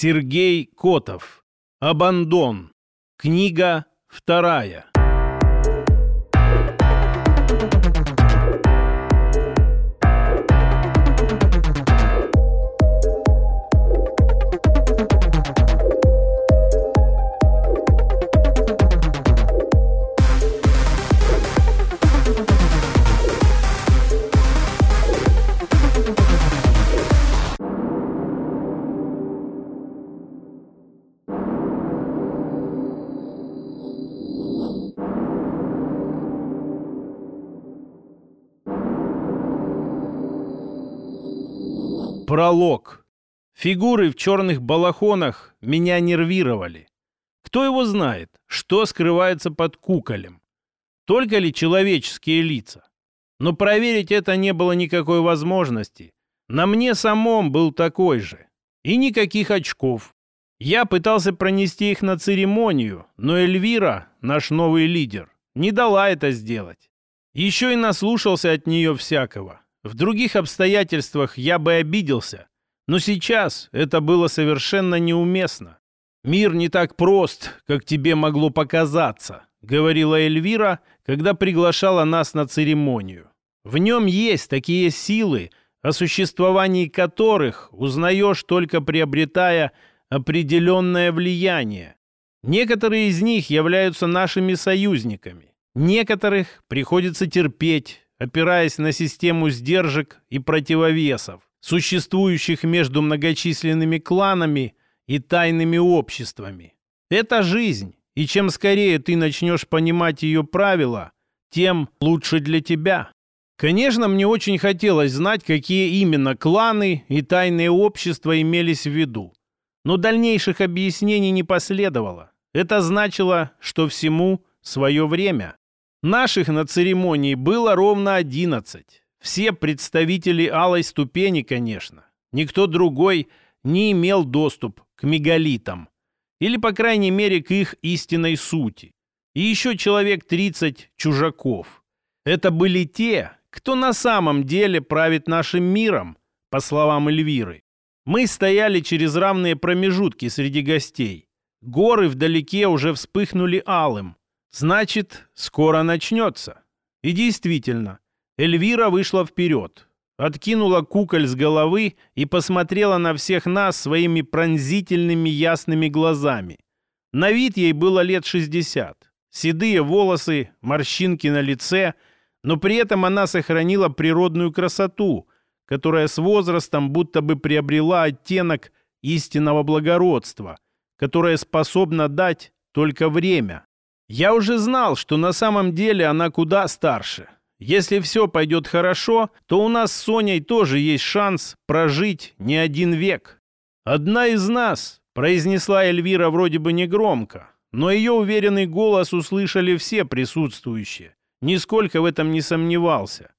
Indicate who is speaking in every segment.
Speaker 1: Сергей Котов. Абандон. Книга вторая. Пролог. Фигуры в черных балахонах меня нервировали. Кто его знает, что скрывается под куколем? Только ли человеческие лица? Но проверить это не было никакой возможности. На мне самом был такой же. И никаких очков. Я пытался пронести их на церемонию, но Эльвира, наш новый лидер, не дала это сделать. Еще и наслушался от нее всякого. В других обстоятельствах я бы обиделся, но сейчас это было совершенно неуместно. «Мир не так прост, как тебе могло показаться», — говорила Эльвира, когда приглашала нас на церемонию. «В нем есть такие силы, о существовании которых узнаешь только приобретая определенное влияние. Некоторые из них являются нашими союзниками, некоторых приходится терпеть, опираясь на систему сдержек и противовесов, существующих между многочисленными кланами и тайными обществами. Это жизнь, и чем скорее ты начнешь понимать ее правила, тем лучше для тебя. Конечно, мне очень хотелось знать, какие именно кланы и тайные общества имелись в виду. Но дальнейших объяснений не последовало. Это значило, что всему свое время. Наших на церемонии было ровно одиннадцать. Все представители алой ступени, конечно. Никто другой не имел доступ к мегалитам. Или, по крайней мере, к их истинной сути. И еще человек 30 чужаков. Это были те, кто на самом деле правит нашим миром, по словам Эльвиры. Мы стояли через равные промежутки среди гостей. Горы вдалеке уже вспыхнули алым, Значит, скоро начнется. И действительно, Эльвира вышла вперед, откинула куколь с головы и посмотрела на всех нас своими пронзительными ясными глазами. На вид ей было лет 60. Седые волосы, морщинки на лице, но при этом она сохранила природную красоту, которая с возрастом будто бы приобрела оттенок истинного благородства, которое способно дать только время. Я уже знал, что на самом деле она куда старше. Если все пойдет хорошо, то у нас с Соней тоже есть шанс прожить не один век. «Одна из нас», — произнесла Эльвира вроде бы негромко, но ее уверенный голос услышали все присутствующие. Нисколько в этом не сомневался.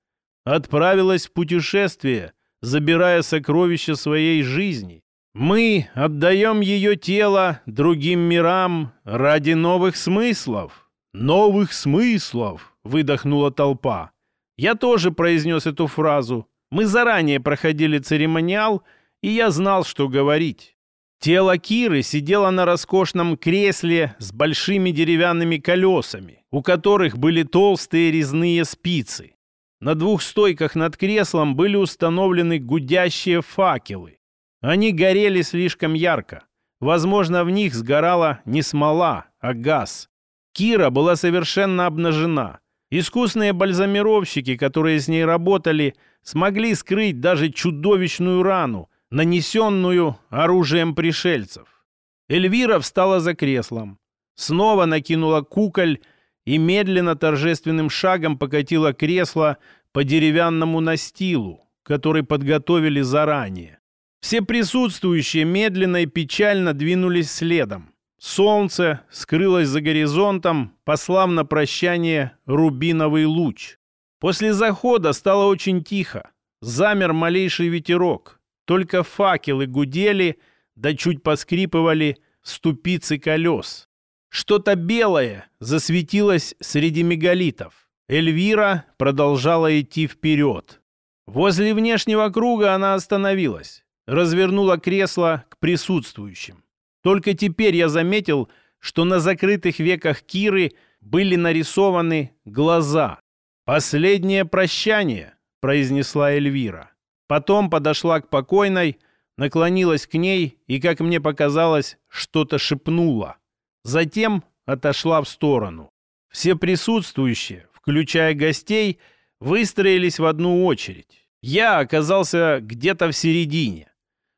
Speaker 1: Отправилась в путешествие, забирая сокровища своей жизни. Мы отдаем ее тело другим мирам ради новых смыслов. Новых смыслов, выдохнула толпа. Я тоже произнес эту фразу. Мы заранее проходили церемониал, и я знал, что говорить. Тело Киры сидело на роскошном кресле с большими деревянными колесами, у которых были толстые резные спицы. На двух стойках над креслом были установлены гудящие факелы. Они горели слишком ярко. Возможно, в них сгорала не смола, а газ. Кира была совершенно обнажена. Искусные бальзамировщики, которые с ней работали, смогли скрыть даже чудовищную рану, нанесенную оружием пришельцев. Эльвира встала за креслом, снова накинула куколь и медленно торжественным шагом покатила кресло по деревянному настилу, который подготовили заранее. Все присутствующие медленно и печально двинулись следом. Солнце скрылось за горизонтом, послав на прощание рубиновый луч. После захода стало очень тихо. Замер малейший ветерок. Только факелы гудели, да чуть поскрипывали ступицы колес. Что-то белое засветилось среди мегалитов. Эльвира продолжала идти вперед. Возле внешнего круга она остановилась. Развернула кресло к присутствующим. Только теперь я заметил, что на закрытых веках Киры были нарисованы глаза. «Последнее прощание», — произнесла Эльвира. Потом подошла к покойной, наклонилась к ней и, как мне показалось, что-то шепнула. Затем отошла в сторону. Все присутствующие, включая гостей, выстроились в одну очередь. Я оказался где-то в середине.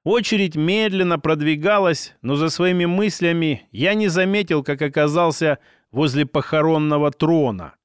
Speaker 1: Очередь медленно продвигалась, но за своими мыслями я не заметил, как оказался возле похоронного трона.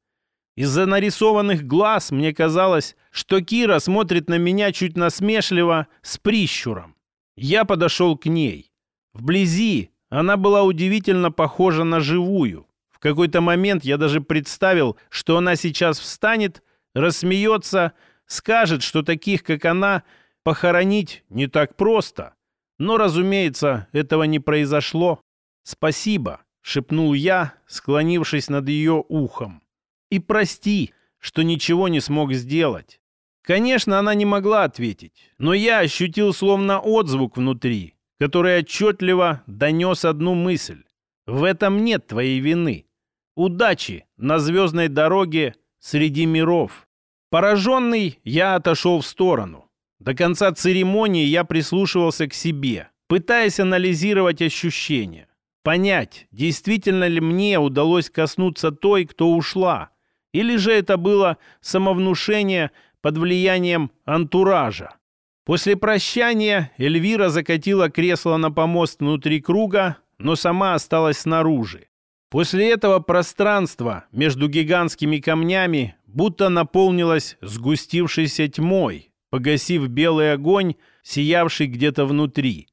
Speaker 1: Из-за нарисованных глаз мне казалось, что Кира смотрит на меня чуть насмешливо, с прищуром. Я подошел к ней. Вблизи она была удивительно похожа на живую. В какой-то момент я даже представил, что она сейчас встанет, рассмеется, скажет, что таких, как она, похоронить не так просто. Но, разумеется, этого не произошло. «Спасибо», — шепнул я, склонившись над ее ухом. «И прости, что ничего не смог сделать». Конечно, она не могла ответить, но я ощутил словно отзвук внутри, который отчетливо донес одну мысль. В этом нет твоей вины. Удачи на звездной дороге среди миров. Пораженный, я отошел в сторону. До конца церемонии я прислушивался к себе, пытаясь анализировать ощущения. Понять, действительно ли мне удалось коснуться той, кто ушла, или же это было самовнушение под влиянием антуража. После прощания Эльвира закатила кресло на помост внутри круга, но сама осталась снаружи. После этого пространство между гигантскими камнями будто наполнилось сгустившейся тьмой, погасив белый огонь, сиявший где-то внутри.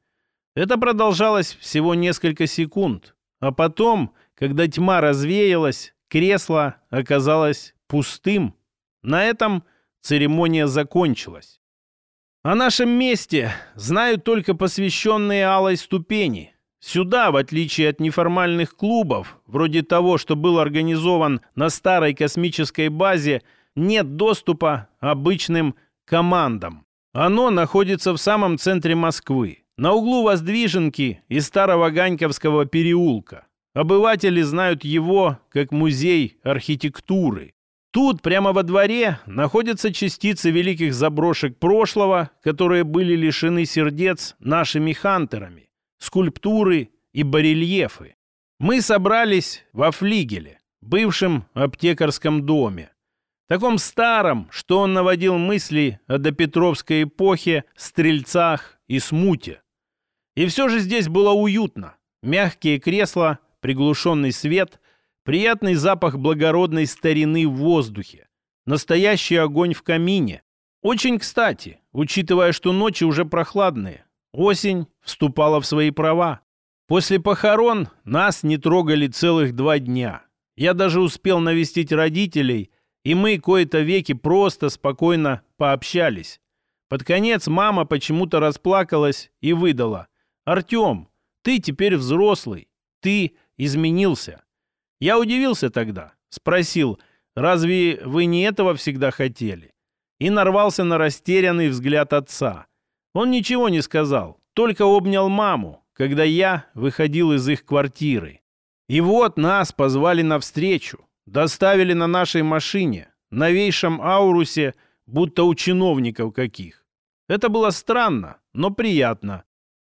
Speaker 1: Это продолжалось всего несколько секунд, а потом, когда тьма развеялась, кресло оказалось пустым. На этом церемония закончилась. О нашем месте знают только посвященные алой ступени. Сюда, в отличие от неформальных клубов, вроде того, что был организован на старой космической базе, нет доступа обычным командам. Оно находится в самом центре Москвы, на углу Воздвиженки и Старого Ганьковского переулка. Обыватели знают его как музей архитектуры. Тут, прямо во дворе, находятся частицы великих заброшек прошлого, которые были лишены сердец нашими хантерами, скульптуры и барельефы. Мы собрались во флигеле, бывшем аптекарском доме. Таком старом, что он наводил мысли о допетровской эпохе, стрельцах и смуте. И все же здесь было уютно. Мягкие кресла, приглушенный свет, Приятный запах благородной старины в воздухе. Настоящий огонь в камине. Очень кстати, учитывая, что ночи уже прохладные. Осень вступала в свои права. После похорон нас не трогали целых два дня. Я даже успел навестить родителей, и мы кое-то веки просто спокойно пообщались. Под конец мама почему-то расплакалась и выдала. «Артем, ты теперь взрослый. Ты изменился. Я удивился тогда, спросил, разве вы не этого всегда хотели? И нарвался на растерянный взгляд отца. Он ничего не сказал, только обнял маму, когда я выходил из их квартиры. И вот нас позвали навстречу, доставили на нашей машине, новейшем Аурусе, будто у чиновников каких. Это было странно, но приятно.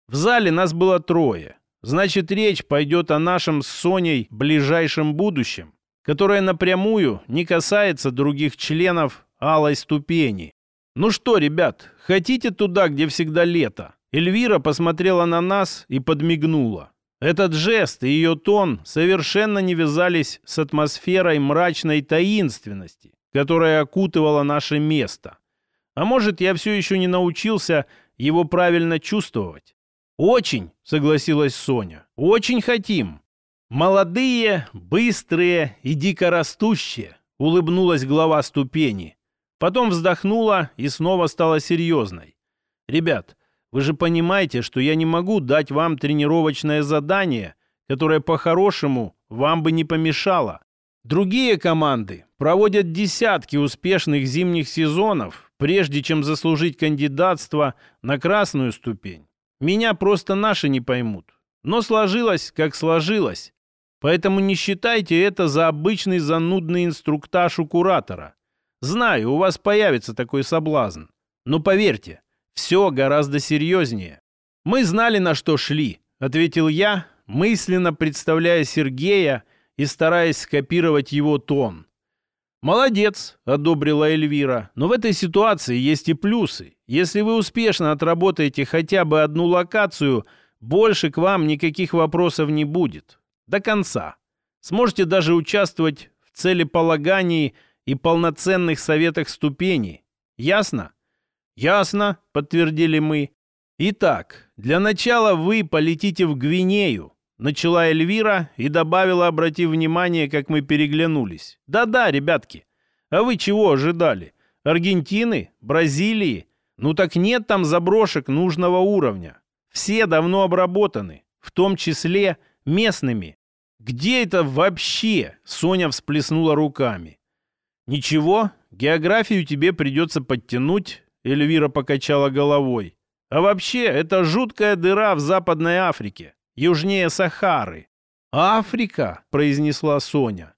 Speaker 1: В зале нас было трое. Значит, речь пойдет о нашем с Соней ближайшем будущем, которое напрямую не касается других членов алой ступени. Ну что, ребят, хотите туда, где всегда лето? Эльвира посмотрела на нас и подмигнула. Этот жест и ее тон совершенно не вязались с атмосферой мрачной таинственности, которая окутывала наше место. А может, я все еще не научился его правильно чувствовать. «Очень», — согласилась Соня, — «очень хотим». «Молодые, быстрые и дикорастущие», — улыбнулась глава ступени. Потом вздохнула и снова стала серьезной. «Ребят, вы же понимаете, что я не могу дать вам тренировочное задание, которое по-хорошему вам бы не помешало. Другие команды проводят десятки успешных зимних сезонов, прежде чем заслужить кандидатство на красную ступень. Меня просто наши не поймут. Но сложилось, как сложилось. Поэтому не считайте это за обычный занудный инструктаж у куратора. Знаю, у вас появится такой соблазн. Но поверьте, все гораздо серьезнее. Мы знали, на что шли, ответил я, мысленно представляя Сергея и стараясь скопировать его тон. «Молодец», — одобрила Эльвира. «Но в этой ситуации есть и плюсы. Если вы успешно отработаете хотя бы одну локацию, больше к вам никаких вопросов не будет. До конца. Сможете даже участвовать в целеполагании и полноценных советах ступеней. Ясно?» «Ясно», — подтвердили мы. «Итак, для начала вы полетите в Гвинею, Начала Эльвира и добавила, обратив внимание, как мы переглянулись. «Да-да, ребятки, а вы чего ожидали? Аргентины? Бразилии? Ну так нет там заброшек нужного уровня. Все давно обработаны, в том числе местными. Где это вообще?» Соня всплеснула руками. «Ничего, географию тебе придется подтянуть», Эльвира покачала головой. «А вообще, это жуткая дыра в Западной Африке южнее Сахары. «Африка», — произнесла Соня.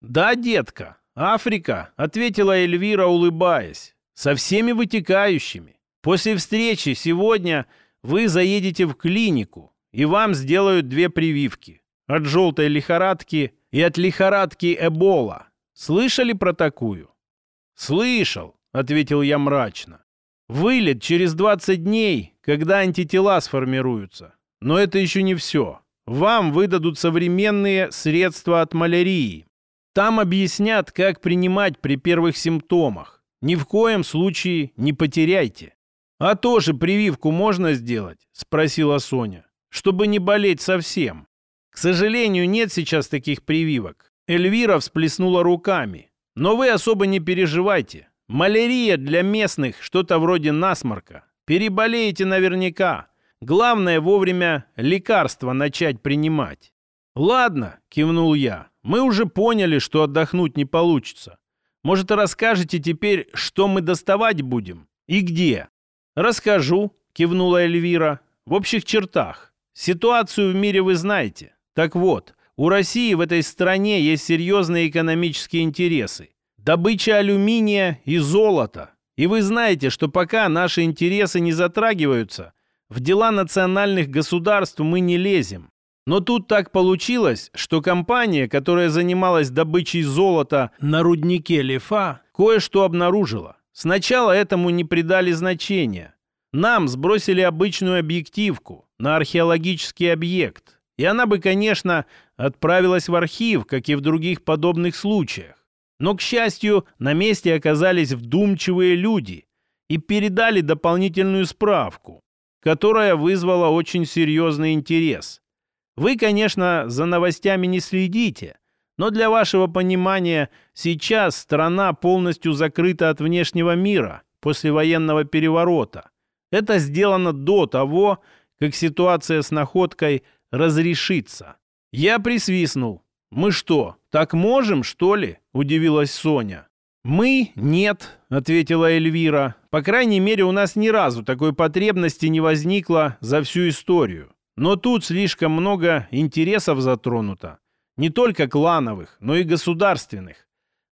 Speaker 1: «Да, детка, Африка», — ответила Эльвира, улыбаясь, «со всеми вытекающими. После встречи сегодня вы заедете в клинику, и вам сделают две прививки. От желтой лихорадки и от лихорадки Эбола. Слышали про такую?» «Слышал», — ответил я мрачно. «Вылет через 20 дней, когда антитела сформируются. Но это еще не все. Вам выдадут современные средства от малярии. Там объяснят, как принимать при первых симптомах. Ни в коем случае не потеряйте. «А тоже прививку можно сделать?» – спросила Соня. «Чтобы не болеть совсем». «К сожалению, нет сейчас таких прививок». Эльвира всплеснула руками. «Но вы особо не переживайте. Малярия для местных что-то вроде насморка. Переболеете наверняка. Главное вовремя лекарства начать принимать. «Ладно», — кивнул я, — «мы уже поняли, что отдохнуть не получится. Может, расскажете теперь, что мы доставать будем? И где?» «Расскажу», — кивнула Эльвира, — «в общих чертах. Ситуацию в мире вы знаете. Так вот, у России в этой стране есть серьезные экономические интересы. Добыча алюминия и золота. И вы знаете, что пока наши интересы не затрагиваются, в дела национальных государств мы не лезем. Но тут так получилось, что компания, которая занималась добычей золота на руднике Лефа, кое-что обнаружила. Сначала этому не придали значения. Нам сбросили обычную объективку на археологический объект. И она бы, конечно, отправилась в архив, как и в других подобных случаях. Но, к счастью, на месте оказались вдумчивые люди и передали дополнительную справку которая вызвала очень серьезный интерес. Вы, конечно, за новостями не следите, но для вашего понимания сейчас страна полностью закрыта от внешнего мира после военного переворота. Это сделано до того, как ситуация с находкой разрешится. Я присвистнул. «Мы что, так можем, что ли?» – удивилась Соня. «Мы – нет», – ответила Эльвира. «По крайней мере, у нас ни разу такой потребности не возникло за всю историю. Но тут слишком много интересов затронуто. Не только клановых, но и государственных.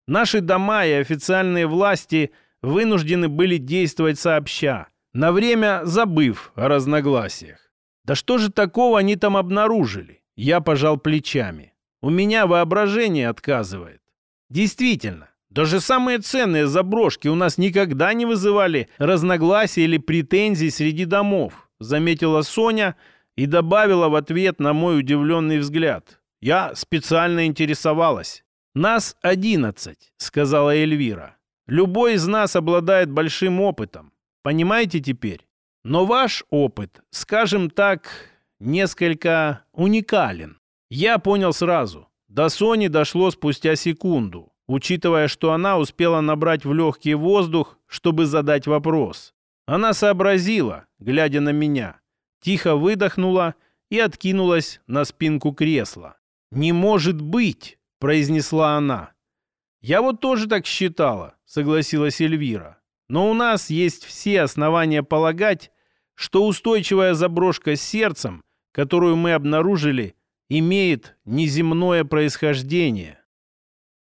Speaker 1: Наши дома и официальные власти вынуждены были действовать сообща, на время забыв о разногласиях. Да что же такого они там обнаружили? Я пожал плечами. У меня воображение отказывает. Действительно, даже самые ценные заброшки у нас никогда не вызывали разногласий или претензий среди домов, заметила Соня и добавила в ответ на мой удивленный взгляд. Я специально интересовалась. «Нас одиннадцать», — сказала Эльвира. «Любой из нас обладает большим опытом. Понимаете теперь? Но ваш опыт, скажем так, несколько уникален. Я понял сразу. До Сони дошло спустя секунду учитывая, что она успела набрать в легкий воздух, чтобы задать вопрос. Она сообразила, глядя на меня, тихо выдохнула и откинулась на спинку кресла. «Не может быть!» – произнесла она. «Я вот тоже так считала», – согласилась Эльвира. Но у нас есть все основания полагать, что устойчивая заброшка с сердцем, которую мы обнаружили, имеет неземное происхождение.